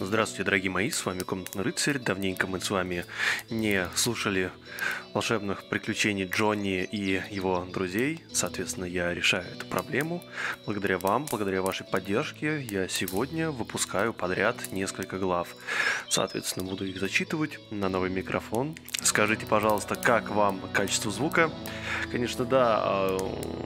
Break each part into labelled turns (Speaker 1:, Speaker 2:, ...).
Speaker 1: Здравствуйте, дорогие мои, с вами Комнатный Рыцарь. Давненько мы с вами не слушали волшебных приключений Джонни и его друзей. Соответственно, я решаю эту проблему. Благодаря вам, благодаря вашей поддержке, я сегодня выпускаю подряд несколько глав. Соответственно, буду их зачитывать на новый микрофон. Скажите, пожалуйста, как вам качество звука? Конечно, да, а,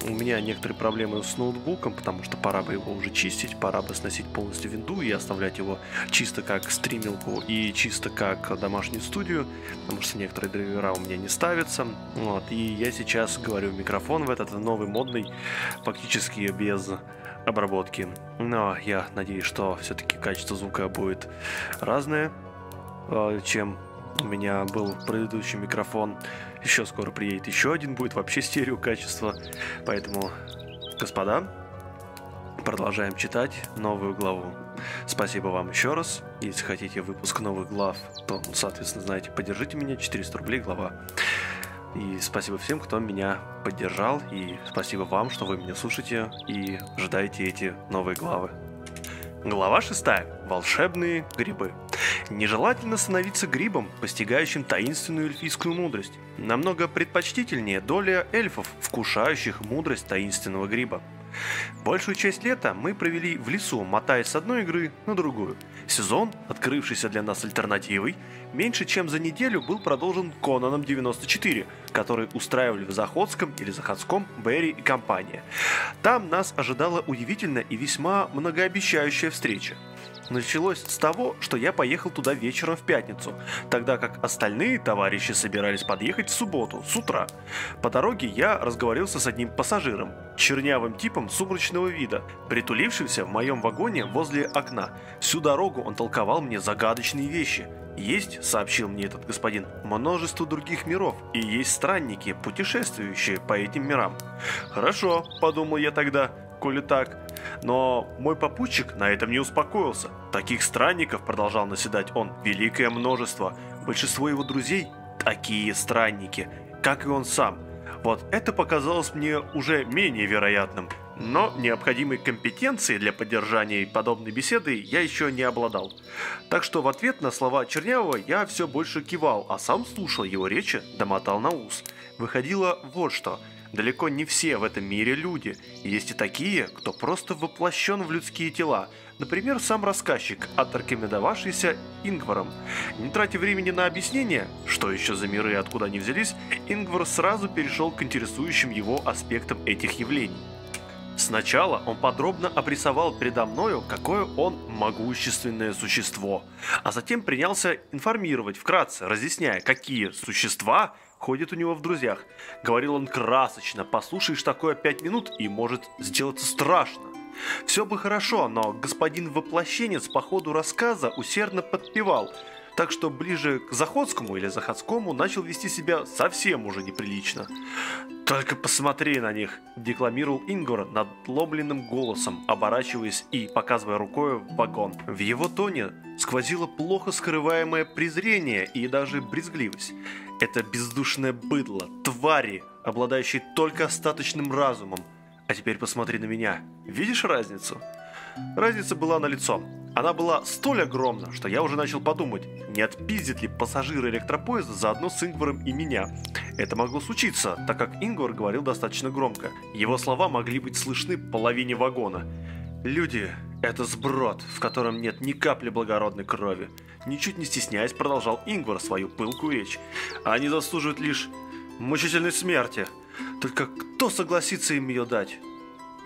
Speaker 1: у меня некоторые проблемы с ноутбуком, потому что пора бы его уже чистить, пора бы сносить полностью винду и оставлять его чисто как стримилку и чисто как домашнюю студию, потому что некоторые драйвера у меня не ставятся. Вот, и я сейчас говорю в микрофон в этот новый модный, фактически без обработки. Но я надеюсь, что все-таки качество звука будет разное, э, чем у меня был предыдущий микрофон. Еще скоро приедет еще один, будет вообще стерео качество. Поэтому, господа, продолжаем читать новую главу. Спасибо вам еще раз. Если хотите выпуск новых глав, то, соответственно, знаете, поддержите меня. 400 рублей глава. И спасибо всем, кто меня поддержал. И спасибо вам, что вы меня слушаете и ждаете эти новые главы. Глава 6. Волшебные грибы. Нежелательно становиться грибом, постигающим таинственную эльфийскую мудрость. Намного предпочтительнее доля эльфов, вкушающих мудрость таинственного гриба. Большую часть лета мы провели в лесу, мотаясь с одной игры на другую. Сезон, открывшийся для нас альтернативой, меньше чем за неделю был продолжен Конаном 94, который устраивали в Заходском или Заходском Берри и компания. Там нас ожидала удивительная и весьма многообещающая встреча. Началось с того, что я поехал туда вечером в пятницу, тогда как остальные товарищи собирались подъехать в субботу, с утра. По дороге я разговорился с одним пассажиром, чернявым типом сумрачного вида, притулившимся в моем вагоне возле окна. Всю дорогу он толковал мне загадочные вещи. Есть, сообщил мне этот господин, множество других миров, и есть странники, путешествующие по этим мирам. Хорошо, подумал я тогда, коли так. Но мой попутчик на этом не успокоился. Таких странников, продолжал наседать он, великое множество. Большинство его друзей – такие странники, как и он сам. Вот это показалось мне уже менее вероятным. Но необходимой компетенции для поддержания подобной беседы я еще не обладал. Так что в ответ на слова Чернявого я все больше кивал, а сам слушал его речи, домотал на ус. Выходило вот что – Далеко не все в этом мире люди. Есть и такие, кто просто воплощен в людские тела. Например, сам рассказчик, отрекомендовавшийся Ингваром. Не тратя времени на объяснение, что еще за миры и откуда они взялись, Ингвар сразу перешел к интересующим его аспектам этих явлений. Сначала он подробно обрисовал передо мною, какое он могущественное существо, а затем принялся информировать вкратце, разъясняя, какие существа – ходит у него в друзьях. Говорил он красочно, послушаешь такое пять минут и может сделаться страшно. Все бы хорошо, но господин воплощенец по ходу рассказа усердно подпевал, так что ближе к Заходскому или Заходскому начал вести себя совсем уже неприлично. «Только посмотри на них!» – декламировал Ингор надломленным голосом, оборачиваясь и показывая рукой в вагон. В его тоне сквозило плохо скрываемое презрение и даже брезгливость. Это бездушное быдло, твари, обладающие только остаточным разумом. А теперь посмотри на меня. Видишь разницу? Разница была на лицо. Она была столь огромна, что я уже начал подумать, не отпиздит ли пассажир электропоезда заодно с Ингваром и меня. Это могло случиться, так как Ингвар говорил достаточно громко. Его слова могли быть слышны половине вагона. Люди – это сброд, в котором нет ни капли благородной крови. Ничуть не стесняясь, продолжал Ингвар свою пылкую речь. Они заслуживают лишь мучительной смерти. Только кто согласится им ее дать?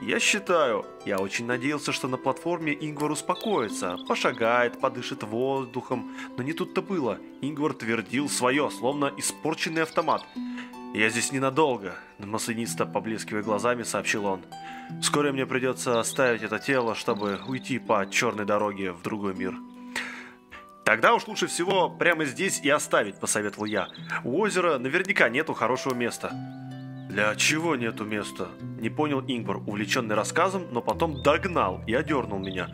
Speaker 1: Я считаю, я очень надеялся, что на платформе Ингвар успокоится, пошагает, подышит воздухом, но не тут-то было. Ингвар твердил свое, словно испорченный автомат. «Я здесь ненадолго», – маслянисто поблескивая глазами, сообщил он. «Скоро мне придется оставить это тело, чтобы уйти по черной дороге в другой мир». «Тогда уж лучше всего прямо здесь и оставить», – посоветовал я. «У озера наверняка нету хорошего места». «Для чего нету места?» – не понял Ингвар, увлеченный рассказом, но потом догнал и одернул меня.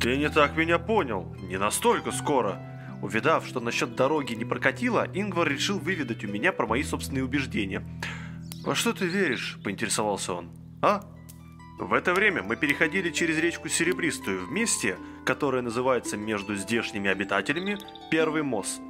Speaker 1: «Ты не так меня понял, не настолько скоро». Увидав, что насчет дороги не прокатило, Ингвар решил выведать у меня про мои собственные убеждения. «Во что ты веришь?» – поинтересовался он. «А? В это время мы переходили через речку Серебристую в месте, которое называется между здешними обитателями Первый мост.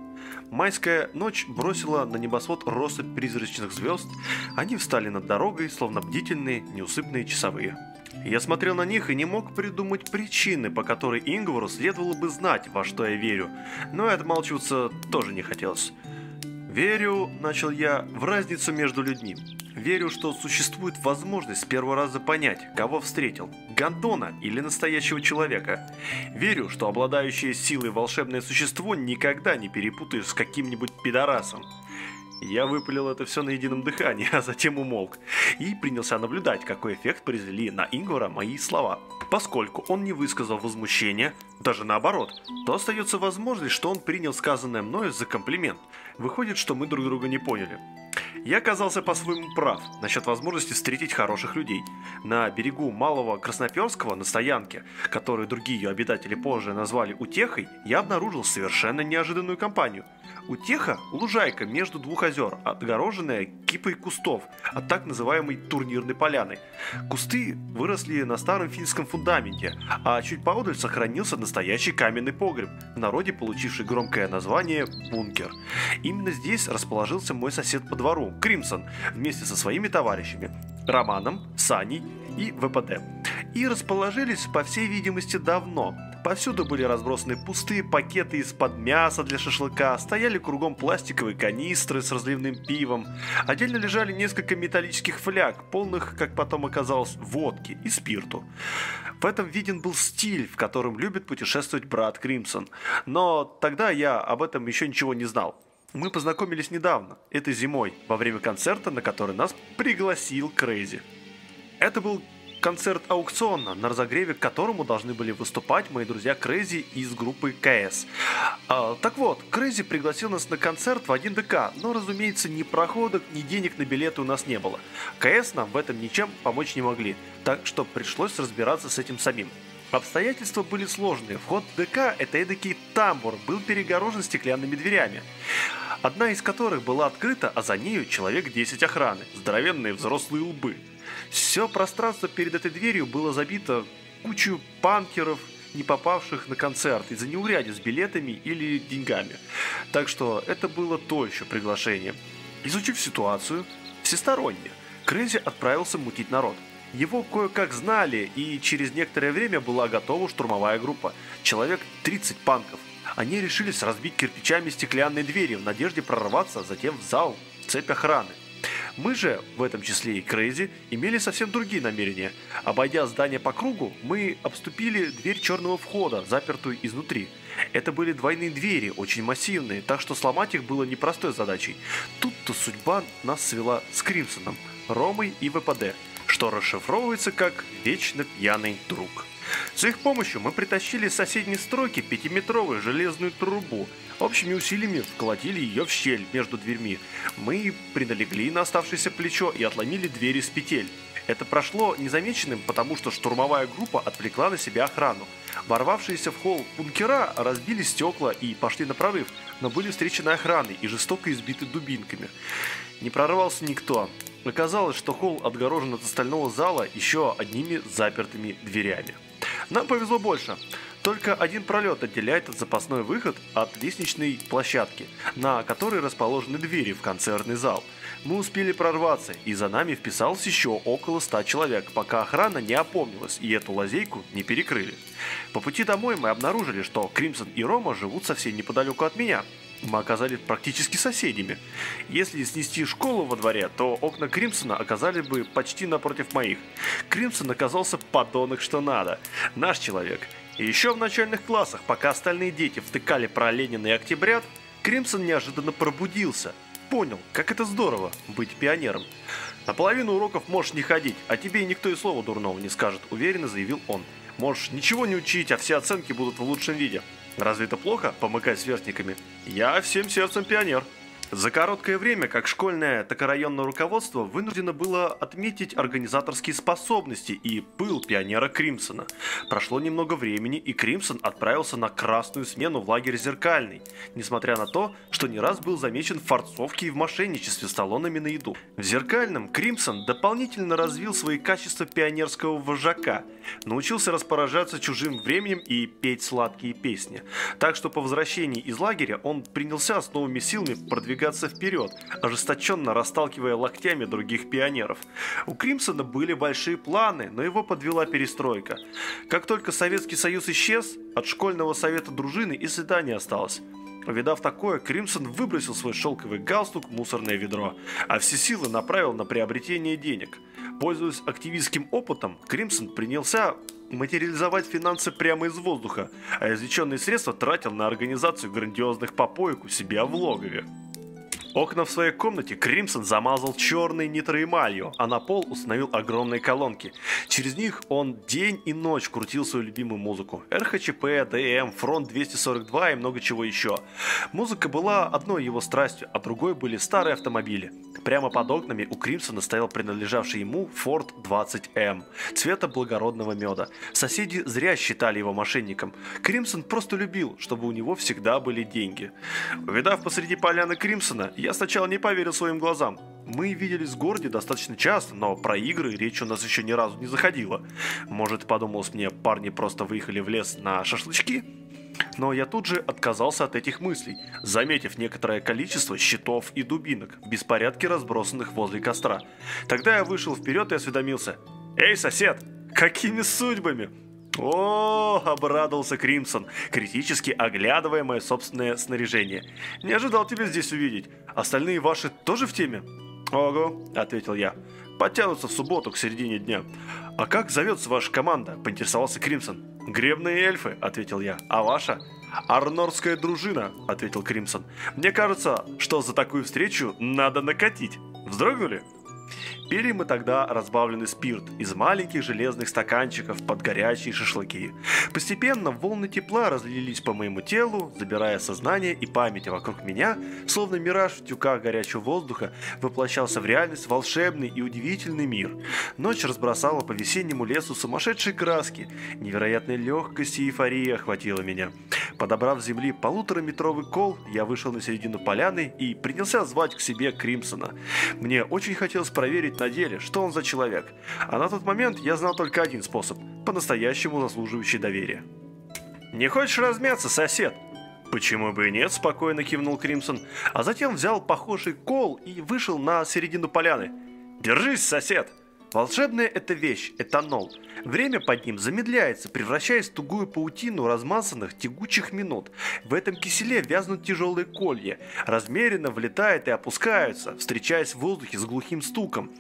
Speaker 1: Майская ночь бросила на небосвод россыпь призрачных звезд, они встали над дорогой, словно бдительные, неусыпные часовые. Я смотрел на них и не мог придумать причины, по которой Ингвару следовало бы знать, во что я верю, но и отмалчиваться тоже не хотелось. «Верю», — начал я, — «в разницу между людьми. Верю, что существует возможность с первого раза понять, кого встретил – Гандона или настоящего человека. Верю, что обладающее силой волшебное существо никогда не перепутаешь с каким-нибудь пидорасом. Я выпалил это все на едином дыхании, а затем умолк. И принялся наблюдать, какой эффект произвели на Ингвара мои слова. Поскольку он не высказал возмущения, даже наоборот, то остается возможность, что он принял сказанное мною за комплимент. Выходит, что мы друг друга не поняли. Я оказался по-своему прав насчет возможности встретить хороших людей. На берегу Малого Красноперского, на стоянке, которую другие ее обитатели позже назвали Утехой, я обнаружил совершенно неожиданную компанию – Утеха – лужайка между двух озер, отгороженная кипой кустов от так называемой турнирной поляны. Кусты выросли на старом финском фундаменте, а чуть поодаль сохранился настоящий каменный погреб, в народе получивший громкое название «бункер». Именно здесь расположился мой сосед по двору, Кримсон, вместе со своими товарищами – Романом, Саней и ВПД. И расположились, по всей видимости, давно – Повсюду были разбросаны пустые пакеты из-под мяса для шашлыка, стояли кругом пластиковые канистры с разливным пивом. Отдельно лежали несколько металлических фляг, полных, как потом оказалось, водки и спирту. В этом виден был стиль, в котором любит путешествовать брат Кримсон. Но тогда я об этом еще ничего не знал. Мы познакомились недавно, этой зимой, во время концерта, на который нас пригласил Крейзи. Это был концерт АукцЫона, на разогреве к которому должны были выступать мои друзья Крейзи из группы КС. А, так вот, Крейзи пригласил нас на концерт в 1 ДК, но, разумеется, ни проходок, ни денег на билеты у нас не было. КС нам в этом ничем помочь не могли, так что пришлось разбираться с этим самим. Обстоятельства были сложные. Вход в ДК – это эдакий тамбур, был перегорожен стеклянными дверями. Одна из которых была открыта, а за нею человек 10 охраны, здоровенные взрослые лбы – все пространство перед этой дверью было забито кучу панкеров, не попавших на концерт из-за неуряди с билетами или деньгами. Так что это было то еще приглашение. Изучив ситуацию всесторонне, Крейзи отправился мутить народ. Его кое-как знали, и через некоторое время была готова штурмовая группа. Человек 30 панков. Они решились разбить кирпичами стеклянные двери в надежде прорваться затем в зал, цепь охраны. Мы же, в этом числе и Крейзи, имели совсем другие намерения. Обойдя здание по кругу, мы обступили дверь черного входа, запертую изнутри. Это были двойные двери, очень массивные, так что сломать их было непростой задачей. Тут-то судьба нас свела с Кримсоном, Ромой и ВПД, что расшифровывается как «вечно пьяный друг». С их помощью мы притащили с соседней стройки пятиметровую железную трубу. Общими усилиями вколотили ее в щель между дверьми. Мы приналегли на оставшееся плечо и отломили двери с петель. Это прошло незамеченным, потому что штурмовая группа отвлекла на себя охрану. Ворвавшиеся в холл бункера разбили стекла и пошли на прорыв, но были встречены охраной и жестоко избиты дубинками. Не прорвался никто. Оказалось, что холл отгорожен от остального зала еще одними запертыми дверями. Нам повезло больше. Только один пролет отделяет от запасной выход от лестничной площадки, на которой расположены двери в концертный зал. Мы успели прорваться, и за нами вписалось еще около ста человек, пока охрана не опомнилась и эту лазейку не перекрыли. По пути домой мы обнаружили, что Кримсон и Рома живут совсем неподалеку от меня. Мы оказались практически соседями. Если снести школу во дворе, то окна Кримсона оказались бы почти напротив моих. Кримсон оказался подонок что надо. Наш человек – и еще в начальных классах, пока остальные дети втыкали про Ленина и Октябрят, Кримсон неожиданно пробудился. Понял, как это здорово быть пионером. На половину уроков можешь не ходить, а тебе никто и слова дурного не скажет, уверенно заявил он. Можешь ничего не учить, а все оценки будут в лучшем виде. Разве это плохо, помыкать сверстниками? Я всем сердцем пионер. За короткое время как школьное, так и районное руководство вынуждено было отметить организаторские способности и пыл пионера Кримсона. Прошло немного времени, и Кримсон отправился на красную смену в лагерь Зеркальный, несмотря на то, что не раз был замечен в форцовке и в мошенничестве с талонами на еду. В Зеркальном Кримсон дополнительно развил свои качества пионерского вожака, научился распоряжаться чужим временем и петь сладкие песни. Так что по возвращении из лагеря он принялся с новыми силами продвигать продвигаться вперед, ожесточенно расталкивая локтями других пионеров. У Кримсона были большие планы, но его подвела перестройка. Как только Советский Союз исчез, от школьного совета дружины и следа не осталось. Увидав такое, Кримсон выбросил свой шелковый галстук в мусорное ведро, а все силы направил на приобретение денег. Пользуясь активистским опытом, Кримсон принялся материализовать финансы прямо из воздуха, а извлеченные средства тратил на организацию грандиозных попоек у себя в логове. Окна в своей комнате Кримсон замазал черной нитроэмалью, а на пол установил огромные колонки. Через них он день и ночь крутил свою любимую музыку. РХЧП, ДМ, Фронт 242 и много чего еще. Музыка была одной его страстью, а другой были старые автомобили. Прямо под окнами у Кримсона стоял принадлежавший ему Ford 20M, цвета благородного меда. Соседи зря считали его мошенником. Кримсон просто любил, чтобы у него всегда были деньги. Увидав посреди поляны Кримсона, я сначала не поверил своим глазам. Мы виделись в городе достаточно часто, но про игры речь у нас еще ни разу не заходила. Может, подумалось мне, парни просто выехали в лес на шашлычки? Но я тут же отказался от этих мыслей, заметив некоторое количество щитов и дубинок в беспорядке разбросанных возле костра. Тогда я вышел вперед и осведомился. «Эй, сосед, какими судьбами?» «О!» – обрадовался Кримсон, критически оглядывая мое собственное снаряжение. «Не ожидал тебя здесь увидеть. Остальные ваши тоже в теме?» «Ого!» – ответил я. «Подтянутся в субботу к середине дня». «А как зовется ваша команда?» – поинтересовался Кримсон. «Гребные эльфы», – ответил я. «А ваша?» «Арнорская дружина», – ответил Кримсон. «Мне кажется, что за такую встречу надо накатить. Вздрогнули?» Пили мы тогда разбавленный спирт из маленьких железных стаканчиков под горячие шашлыки. Постепенно волны тепла разлились по моему телу, забирая сознание и память вокруг меня, словно мираж в тюках горячего воздуха воплощался в реальность волшебный и удивительный мир. Ночь разбросала по весеннему лесу сумасшедшие краски, невероятная легкость и эйфория охватила меня. Подобрав с земли полутораметровый кол, я вышел на середину поляны и принялся звать к себе Кримсона. Мне очень хотелось проверить на деле, что он за человек. А на тот момент я знал только один способ, по-настоящему заслуживающий доверия. «Не хочешь размяться, сосед?» «Почему бы и нет?» – спокойно кивнул Кримсон, а затем взял похожий кол и вышел на середину поляны. «Держись, сосед!» Волшебная это вещь, этанол. Время под ним замедляется, превращаясь в тугую паутину размазанных тягучих минут. В этом киселе вязнут тяжелые колья, размеренно влетают и опускаются, встречаясь в воздухе с глухим стуком,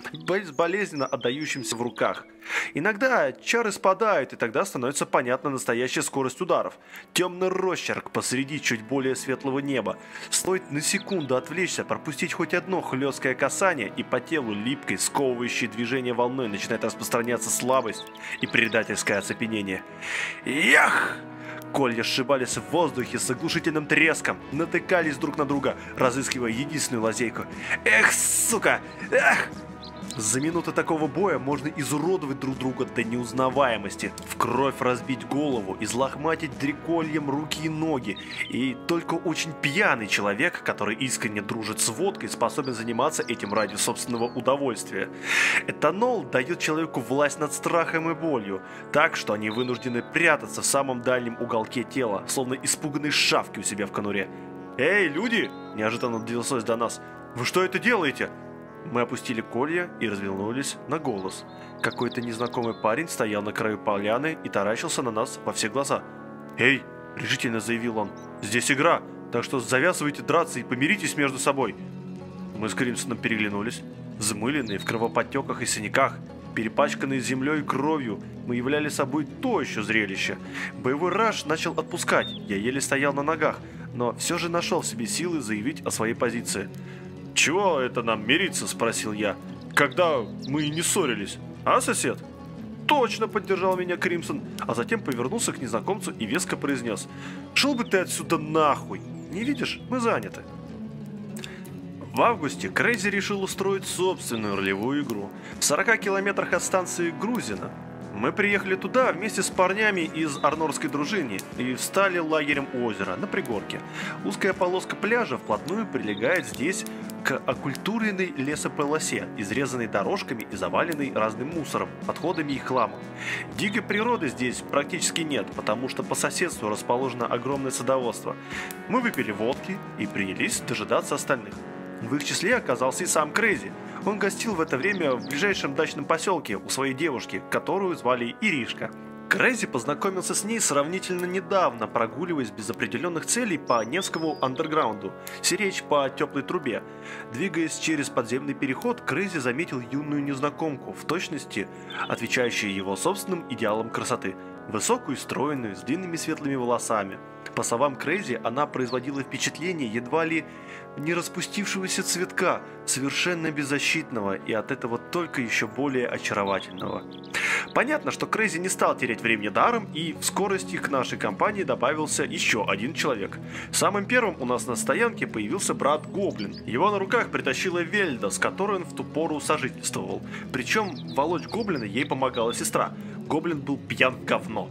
Speaker 1: болезненно отдающимся в руках. Иногда чары спадают, и тогда становится понятна настоящая скорость ударов. Темный росчерк посреди чуть более светлого неба. Стоит на секунду отвлечься, пропустить хоть одно хлесткое касание, и по телу липкой, сковывающей движение волной начинает распространяться слабость и предательское оцепенение. Ях! Колья сшибались в воздухе с оглушительным треском, натыкались друг на друга, разыскивая единственную лазейку. Эх, сука! Эх! За минуты такого боя можно изуродовать друг друга до неузнаваемости, в кровь разбить голову, излохматить дрекольем руки и ноги. И только очень пьяный человек, который искренне дружит с водкой, способен заниматься этим ради собственного удовольствия. Этанол дает человеку власть над страхом и болью, так что они вынуждены прятаться в самом дальнем уголке тела, словно испуганные шавки у себя в конуре. «Эй, люди!» – неожиданно донеслось до нас. «Вы что это делаете?» Мы опустили колья и развернулись на голос. Какой-то незнакомый парень стоял на краю поляны и таращился на нас во все глаза. «Эй!» – решительно заявил он. «Здесь игра, так что завязывайте драться и помиритесь между собой!» Мы с Кримсоном переглянулись. Взмыленные в кровоподтеках и синяках, перепачканные землей и кровью, мы являли собой то еще зрелище. Боевой раж начал отпускать, я еле стоял на ногах, но все же нашел в себе силы заявить о своей позиции. «Чего это нам мириться?» – спросил я. «Когда мы и не ссорились. А, сосед?» «Точно!» – поддержал меня Кримсон, а затем повернулся к незнакомцу и веско произнес. «Шел бы ты отсюда нахуй! Не видишь, мы заняты!» В августе Крейзи решил устроить собственную ролевую игру в 40 километрах от станции Грузина. Мы приехали туда вместе с парнями из арнорской дружины и встали лагерем у озера на пригорке. Узкая полоска пляжа вплотную прилегает здесь к оккультуренной лесополосе, изрезанной дорожками и заваленной разным мусором, отходами и хламом. Дикой природы здесь практически нет, потому что по соседству расположено огромное садоводство. Мы выпили водки и принялись дожидаться остальных. В их числе оказался и сам Крейзи. Он гостил в это время в ближайшем дачном поселке у своей девушки, которую звали Иришка. Крейзи познакомился с ней сравнительно недавно, прогуливаясь без определенных целей по Невскому андерграунду, сиречь по теплой трубе. Двигаясь через подземный переход, Крейзи заметил юную незнакомку, в точности отвечающую его собственным идеалам красоты. Высокую стройную, с длинными светлыми волосами. По словам Крейзи, она производила впечатление едва ли не распустившегося цветка, совершенно беззащитного и от этого только еще более очаровательного. Понятно, что Крейзи не стал терять времени даром, и в скорости к нашей компании добавился еще один человек. Самым первым у нас на стоянке появился брат Гоблин. Его на руках притащила Вельда, с которой он в ту пору сожительствовал. Причем волочь Гоблина ей помогала сестра. Гоблин был пьян в говно.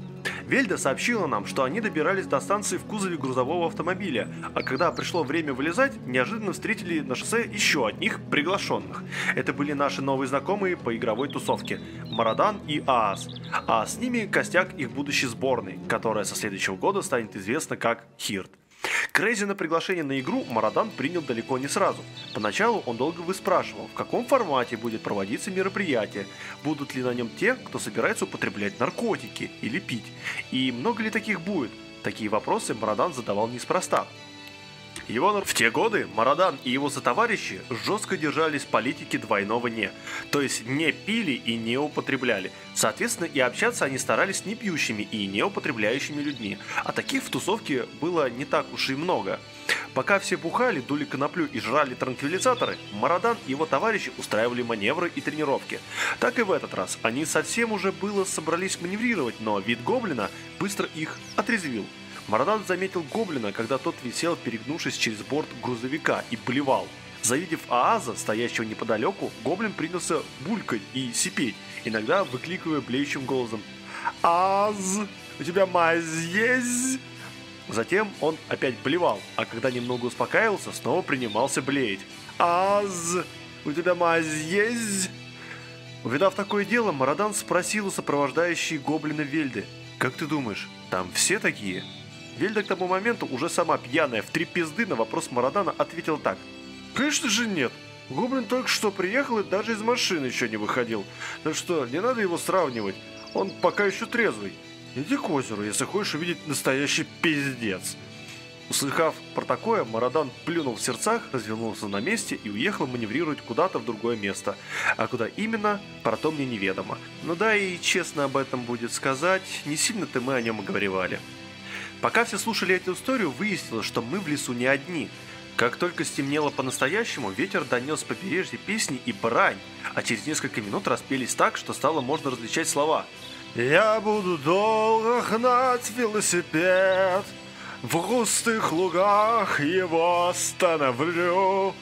Speaker 1: Вельда сообщила нам, что они добирались до станции в кузове грузового автомобиля, а когда пришло время вылезать, неожиданно встретили на шоссе еще одних приглашенных. Это были наши новые знакомые по игровой тусовке – Марадан и Аас, а с ними костяк их будущей сборной, которая со следующего года станет известна как Хирт. Крейзи на приглашение на игру Марадан принял далеко не сразу. Поначалу он долго выспрашивал, в каком формате будет проводиться мероприятие, будут ли на нем те, кто собирается употреблять наркотики или пить, и много ли таких будет. Такие вопросы Марадан задавал неспроста. Его в те годы Марадан и его сотоварищи жестко держались политики двойного «не», то есть не пили и не употребляли. Соответственно, и общаться они старались не пьющими и не употребляющими людьми, а таких в тусовке было не так уж и много. Пока все бухали, дули коноплю и жрали транквилизаторы, Марадан и его товарищи устраивали маневры и тренировки. Так и в этот раз. Они совсем уже было собрались маневрировать, но вид гоблина быстро их отрезвил. Марадан заметил гоблина, когда тот висел, перегнувшись через борт грузовика и плевал. Завидев Ааза, стоящего неподалеку, гоблин принялся булькать и сипеть, иногда выкликивая блеющим голосом «Ааз, у тебя мазь есть?» Затем он опять блевал, а когда немного успокаивался, снова принимался блеять. «Аз, у тебя мазь есть?» Увидав такое дело, Марадан спросил у сопровождающей гоблина Вельды. «Как ты думаешь, там все такие?» Вельда к тому моменту, уже сама пьяная в три пизды, на вопрос Марадана ответил так. «Конечно же нет. Гоблин только что приехал и даже из машины еще не выходил. Так что не надо его сравнивать. Он пока еще трезвый. Иди к озеру, если хочешь увидеть настоящий пиздец». Услыхав про такое, Марадан плюнул в сердцах, развернулся на месте и уехал маневрировать куда-то в другое место. А куда именно, про то мне неведомо. Ну да и честно об этом будет сказать, не сильно-то мы о нем и говорили. Пока все слушали эту историю, выяснилось, что мы в лесу не одни. Как только стемнело по-настоящему, ветер донес с побережья песни и брань, а через несколько минут распелись так, что стало можно различать слова. «Я буду долго гнать велосипед, в густых лугах его остановлю».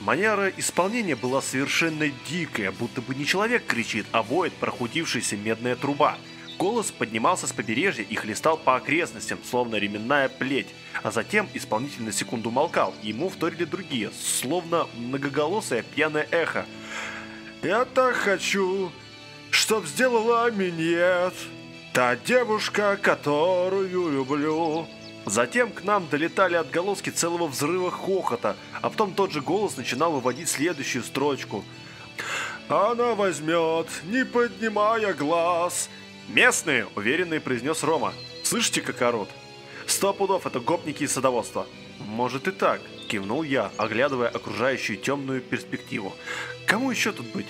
Speaker 1: Манера исполнения была совершенно дикая, будто бы не человек кричит, а воет прохудившаяся медная труба – Голос поднимался с побережья и хлестал по окрестностям, словно ременная плеть, а затем исполнитель на секунду молкал, и ему вторили другие, словно многоголосое пьяное эхо. «Я так хочу, чтоб сделала минет, та девушка, которую люблю». Затем к нам долетали отголоски целого взрыва хохота, а потом тот же голос начинал выводить следующую строчку. «Она возьмет, не поднимая глаз, «Местные!» – уверенно произнес Рома. «Слышите, как орут?» «Сто пудов – это гопники из садоводства». «Может и так», – кивнул я, оглядывая окружающую темную перспективу. «Кому еще тут быть?»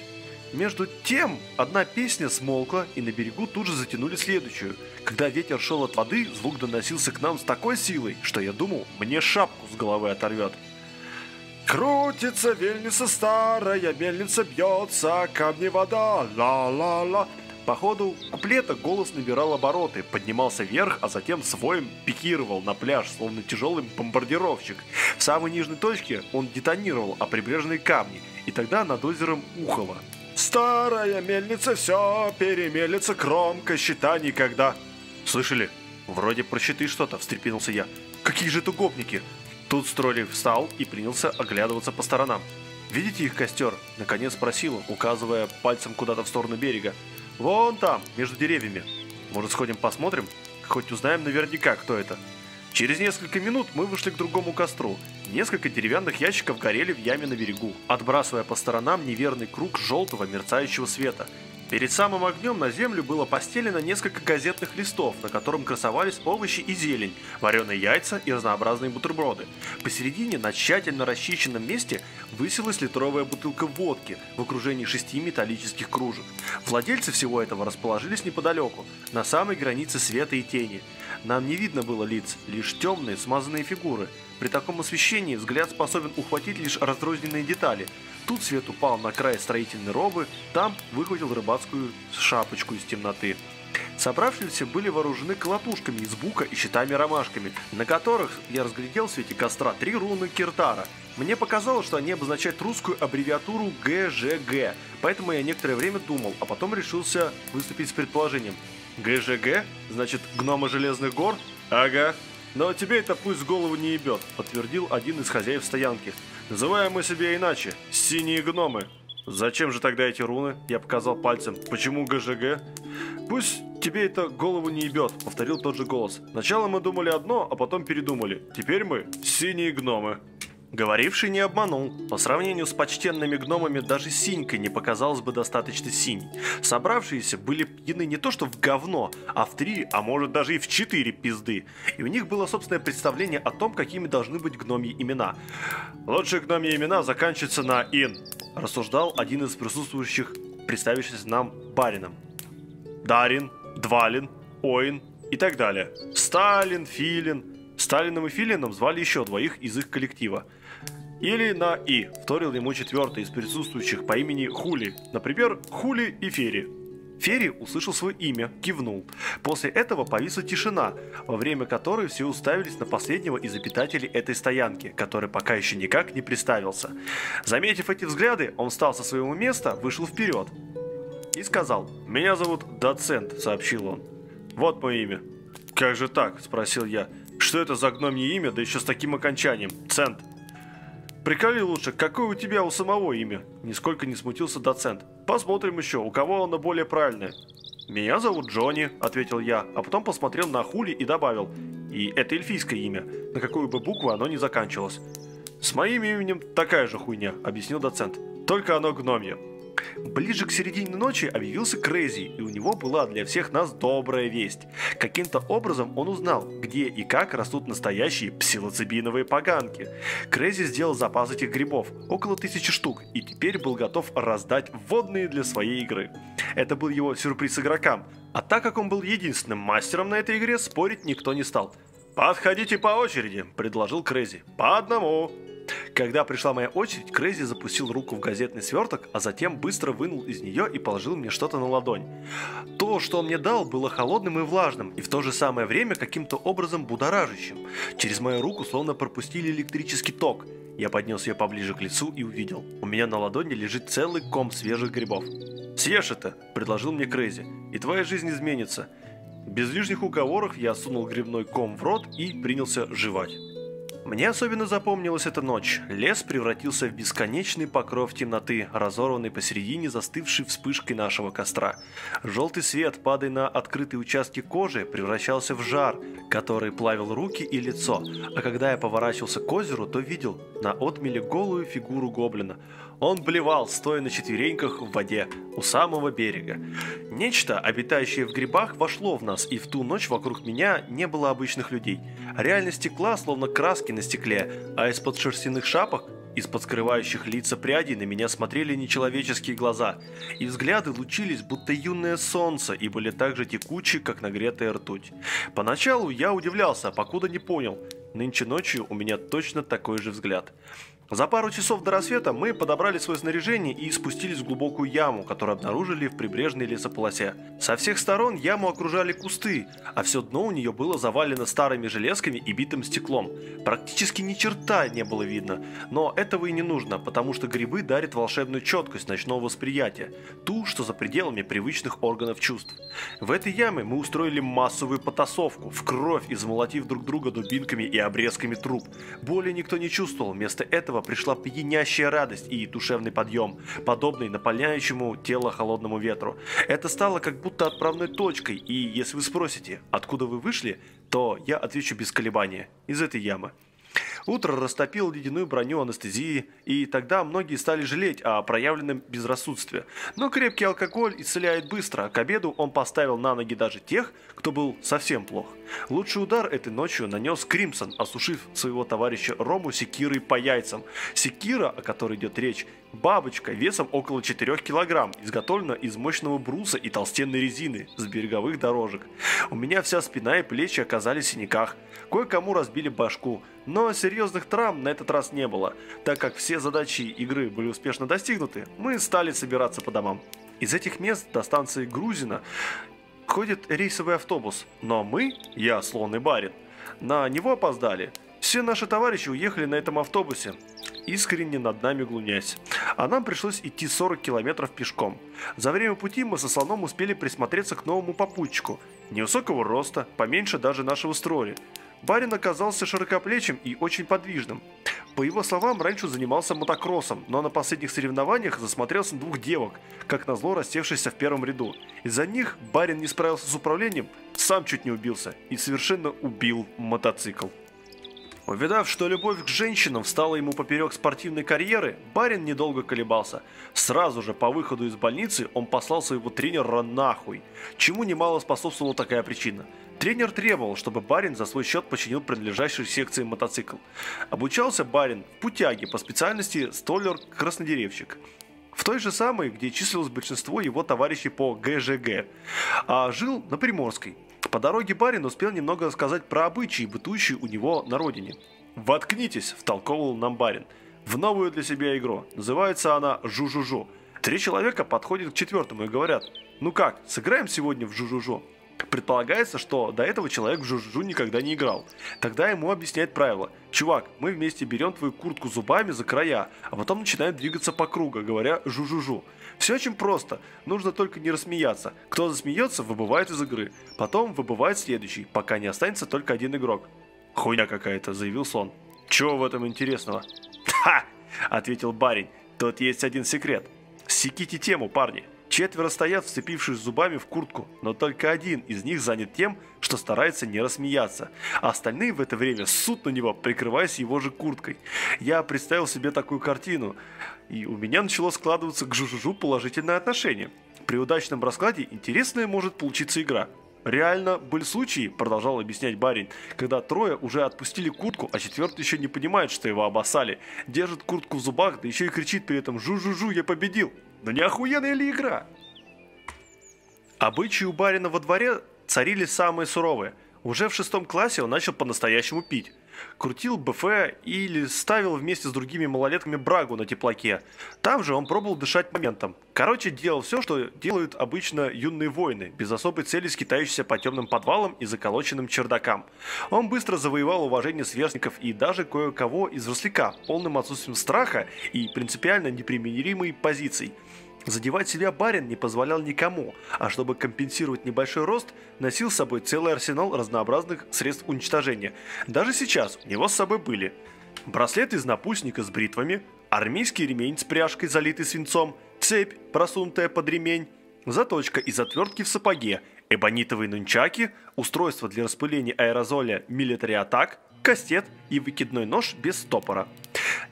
Speaker 1: Между тем, одна песня смолкла, и на берегу тут же затянули следующую. Когда ветер шел от воды, звук доносился к нам с такой силой, что я думал, мне шапку с головы оторвет. Крутится вельница старая, мельница бьется, камни вода, ла-ла-ла. По ходу куплета голос набирал обороты, поднимался вверх, а затем своим пикировал на пляж, словно тяжелый бомбардировщик. В самой нижней точке он детонировал о прибрежные камни, и тогда над озером ухало. «Старая мельница все перемелится, кромка счета никогда!» «Слышали? Вроде про щиты что-то», — встрепенулся я. «Какие же это гопники!» Тут Стролик встал и принялся оглядываться по сторонам. «Видите их костер?» – наконец спросил указывая пальцем куда-то в сторону берега. Вон там, между деревьями. Может, сходим посмотрим? Хоть узнаем наверняка, кто это. Через несколько минут мы вышли к другому костру. Несколько деревянных ящиков горели в яме на берегу, отбрасывая по сторонам неверный круг желтого мерцающего света – Перед самым огнем на землю было постелено несколько газетных листов, на котором красовались овощи и зелень, вареные яйца и разнообразные бутерброды. Посередине, на тщательно расчищенном месте, высилась литровая бутылка водки в окружении шести металлических кружек. Владельцы всего этого расположились неподалеку, на самой границе света и тени. Нам не видно было лиц, лишь темные смазанные фигуры. При таком освещении взгляд способен ухватить лишь разрозненные детали – Тут свет упал на край строительной робы, там выхватил рыбацкую шапочку из темноты. Собравшиеся были вооружены колотушками из бука и щитами-ромашками, на которых я разглядел в свете костра три руны Киртара. Мне показалось, что они обозначают русскую аббревиатуру ГЖГ, поэтому я некоторое время думал, а потом решился выступить с предположением. ГЖГ? Значит, гномы Железных гор? Ага. Но тебе это пусть голову не ебет, подтвердил один из хозяев стоянки. Называем мы себя иначе. Синие гномы. Зачем же тогда эти руны? Я показал пальцем. Почему ГЖГ? Пусть тебе это голову не ебет, повторил тот же голос. Сначала мы думали одно, а потом передумали. Теперь мы синие гномы. Говоривший не обманул. По сравнению с почтенными гномами даже синька не показалась бы достаточно синей. Собравшиеся были пьяны не то что в говно, а в три, а может даже и в четыре пизды. И у них было собственное представление о том, какими должны быть гномьи имена. «Лучшие гномьи имена заканчиваются на «ин», рассуждал один из присутствующих, представившись нам барином. Дарин, Двалин, Оин и так далее. Сталин, Филин. Сталином и Филином звали еще двоих из их коллектива – или на «и», вторил ему четвертый из присутствующих по имени Хули, например, Хули и Фери. Ферри услышал свое имя, кивнул. После этого повисла тишина, во время которой все уставились на последнего из обитателей этой стоянки, который пока еще никак не представился. Заметив эти взгляды, он встал со своего места, вышел вперед и сказал «Меня зовут Доцент», — сообщил он. «Вот мое имя». «Как же так?» — спросил я. «Что это за гномье имя, да еще с таким окончанием? Цент». Приколи лучше, какое у тебя у самого имя?» Нисколько не смутился доцент. «Посмотрим еще, у кого оно более правильное». «Меня зовут Джонни», — ответил я, а потом посмотрел на Хули и добавил. «И это эльфийское имя, на какую бы букву оно ни заканчивалось». «С моим именем такая же хуйня», — объяснил доцент. «Только оно гномье». Ближе к середине ночи объявился Крейзи, и у него была для всех нас добрая весть. Каким-то образом он узнал, где и как растут настоящие псилоцибиновые поганки. Крейзи сделал запас этих грибов, около тысячи штук, и теперь был готов раздать вводные для своей игры. Это был его сюрприз игрокам, а так как он был единственным мастером на этой игре, спорить никто не стал. «Подходите по очереди», – предложил Крейзи. «По одному». Когда пришла моя очередь, Крейзи запустил руку в газетный сверток, а затем быстро вынул из нее и положил мне что-то на ладонь. То, что он мне дал, было холодным и влажным, и в то же самое время каким-то образом будоражащим. Через мою руку словно пропустили электрический ток. Я поднес ее поближе к лицу и увидел. У меня на ладони лежит целый ком свежих грибов. «Съешь это», — предложил мне Крейзи, — «и твоя жизнь изменится». Без лишних уговоров я сунул грибной ком в рот и принялся жевать. Мне особенно запомнилась эта ночь. Лес превратился в бесконечный покров темноты, разорванный посередине застывшей вспышкой нашего костра. Желтый свет, падая на открытые участки кожи, превращался в жар, который плавил руки и лицо. А когда я поворачивался к озеру, то видел на отмеле голую фигуру гоблина – он блевал, стоя на четвереньках в воде, у самого берега. Нечто, обитающее в грибах, вошло в нас, и в ту ночь вокруг меня не было обычных людей. Реальность стекла, словно краски на стекле, а из-под шерстяных шапок из-под скрывающих лица прядей на меня смотрели нечеловеческие глаза, и взгляды лучились, будто юное солнце, и были так же текучи, как нагретая ртуть. Поначалу я удивлялся, а покуда не понял. Нынче ночью у меня точно такой же взгляд. За пару часов до рассвета мы подобрали свое снаряжение и спустились в глубокую яму, которую обнаружили в прибрежной лесополосе. Со всех сторон яму окружали кусты, а все дно у нее было завалено старыми железками и битым стеклом. Практически ни черта не было видно, но этого и не нужно, потому что грибы дарят волшебную четкость ночного восприятия, ту, что за пределами привычных органов чувств. В этой яме мы устроили массовую потасовку, в кровь измолотив друг друга дубинками и обрезками труб. Боли никто не чувствовал, вместо этого этого пришла пьянящая радость и душевный подъем, подобный наполняющему тело холодному ветру. Это стало как будто отправной точкой, и если вы спросите, откуда вы вышли, то я отвечу без колебания, из этой ямы. Утро растопило ледяную броню анестезии, и тогда многие стали жалеть о проявленном безрассудстве. Но крепкий алкоголь исцеляет быстро, а к обеду он поставил на ноги даже тех, кто был совсем плох. Лучший удар этой ночью нанес Кримсон, осушив своего товарища Рому секирой по яйцам. Секира, о которой идет речь, бабочка весом около 4 килограмм, изготовлена из мощного бруса и толстенной резины с береговых дорожек. У меня вся спина и плечи оказались в синяках. Кое-кому разбили башку, но серьезных травм на этот раз не было. Так как все задачи игры были успешно достигнуты, мы стали собираться по домам. Из этих мест до станции Грузина ходит рейсовый автобус, но мы, я, слон и барин, на него опоздали. Все наши товарищи уехали на этом автобусе, искренне над нами глунясь. А нам пришлось идти 40 километров пешком. За время пути мы со слоном успели присмотреться к новому попутчику. Невысокого роста, поменьше даже нашего строя. Барин оказался широкоплечим и очень подвижным. По его словам, раньше занимался мотокроссом, но на последних соревнованиях засмотрелся на двух девок, как назло рассевшихся в первом ряду. Из-за них барин не справился с управлением, сам чуть не убился и совершенно убил мотоцикл. Увидав, что любовь к женщинам встала ему поперек спортивной карьеры, барин недолго колебался. Сразу же по выходу из больницы он послал своего тренера нахуй, чему немало способствовала такая причина – Тренер требовал, чтобы барин за свой счет починил принадлежащий секции мотоцикл. Обучался барин в путяге по специальности столер-краснодеревщик. В той же самой, где числилось большинство его товарищей по ГЖГ, а жил на Приморской. По дороге барин успел немного рассказать про обычаи, бытующие у него на родине. «Воткнитесь», – втолковывал нам барин, – «в новую для себя игру. Называется она «Жу-жу-жу». Три человека подходят к четвертому и говорят, «Ну как, сыграем сегодня в «Жу-жу-жу»?» Предполагается, что до этого человек в жужжу никогда не играл. Тогда ему объясняет правило. Чувак, мы вместе берем твою куртку зубами за края, а потом начинаем двигаться по кругу, говоря жу-жу-жу. Все очень просто, нужно только не рассмеяться. Кто засмеется, выбывает из игры. Потом выбывает следующий, пока не останется только один игрок. Хуйня какая-то, заявил слон. Чего в этом интересного? Ха! Ответил барин. Тут есть один секрет. Секите тему, парни. Четверо стоят, вцепившись зубами в куртку, но только один из них занят тем, что старается не рассмеяться, а остальные в это время ссут на него, прикрываясь его же курткой. Я представил себе такую картину, и у меня начало складываться к жужужу положительное отношение. При удачном раскладе интересная может получиться игра. Реально были случаи, продолжал объяснять барин, когда трое уже отпустили куртку, а четвертый еще не понимает, что его обоссали. Держит куртку в зубах, да еще и кричит при этом «Жу-жу-жу, я победил!» Ну не охуенная ли игра? Обычаи у барина во дворе царили самые суровые. Уже в шестом классе он начал по-настоящему пить. Крутил БФ или ставил вместе с другими малолетками брагу на теплаке. Там же он пробовал дышать моментом. Короче, делал все, что делают обычно юные воины, без особой цели скитающиеся по темным подвалам и заколоченным чердакам. Он быстро завоевал уважение сверстников и даже кое-кого из взросляка, полным отсутствием страха и принципиально непримиримой позиций – Задевать себя барин не позволял никому, а чтобы компенсировать небольшой рост, носил с собой целый арсенал разнообразных средств уничтожения. Даже сейчас у него с собой были браслет из напульсника с бритвами, армейский ремень с пряжкой, залитый свинцом, цепь, просунутая под ремень, заточка из отвертки в сапоге, эбонитовые нунчаки, устройство для распыления аэрозоля Military Attack, кастет и выкидной нож без стопора –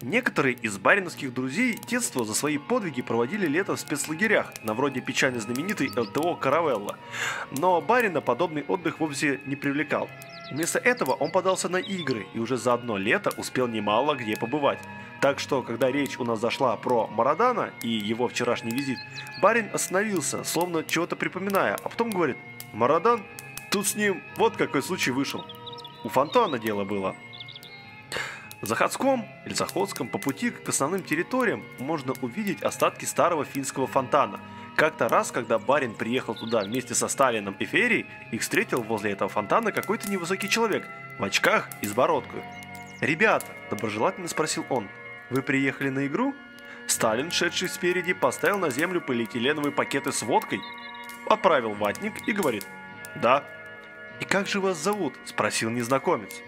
Speaker 1: Некоторые из бариновских друзей детства за свои подвиги проводили лето в спецлагерях, на вроде печально знаменитой ЛТО «Каравелла». Но барина подобный отдых вовсе не привлекал. Вместо этого он подался на игры и уже за одно лето успел немало где побывать. Так что, когда речь у нас зашла про Марадана и его вчерашний визит, барин остановился, словно чего-то припоминая, а потом говорит «Марадан? Тут с ним вот какой случай вышел». У Фонтана дело было. Заходском или Заходском по пути к основным территориям можно увидеть остатки старого финского фонтана. Как-то раз, когда барин приехал туда вместе со Сталином и Ферией, их встретил возле этого фонтана какой-то невысокий человек в очках и с бородкой. «Ребята», – доброжелательно спросил он, – «вы приехали на игру?» Сталин, шедший спереди, поставил на землю полиэтиленовые пакеты с водкой, отправил ватник и говорит «Да». «И как же вас зовут?» – спросил незнакомец.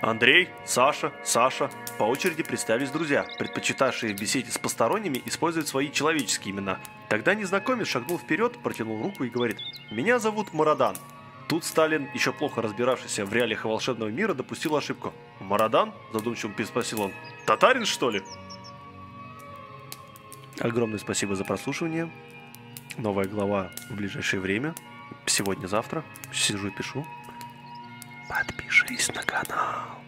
Speaker 1: Андрей, Саша, Саша по очереди представились друзья, предпочитавшие в беседе с посторонними использовать свои человеческие имена. Тогда незнакомец шагнул вперед, протянул руку и говорит «Меня зовут Марадан». Тут Сталин, еще плохо разбиравшийся в реалиях волшебного мира, допустил ошибку. «Марадан?» – задумчиво переспросил он. «Татарин, что ли?» Огромное спасибо за прослушивание. Новая глава в ближайшее время. Сегодня-завтра. Сижу и пишу. Подпишись на канал.